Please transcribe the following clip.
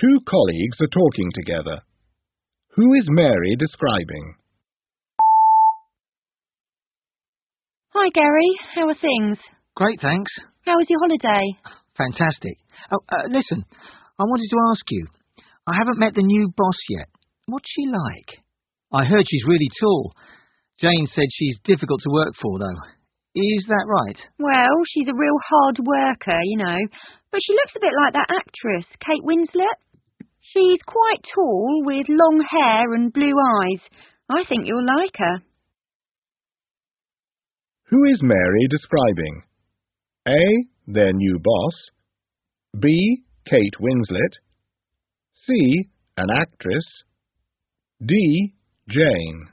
Two colleagues are talking together. Who is Mary describing? Hi, Gary. How are things? Great, thanks. How was your holiday? Fantastic. Oh, uh, listen, I wanted to ask you. I haven't met the new boss yet. What's she like? I heard she's really tall. Jane said she's difficult to work for, though. Is that right? Well, she's a real hard worker, you know. But she looks a bit like that actress, Kate Winslet. She's quite tall, with long hair and blue eyes. I think you'll like her. Who is Mary describing? A. Their new boss. B. Kate Winslet. C. An actress. D. Jane.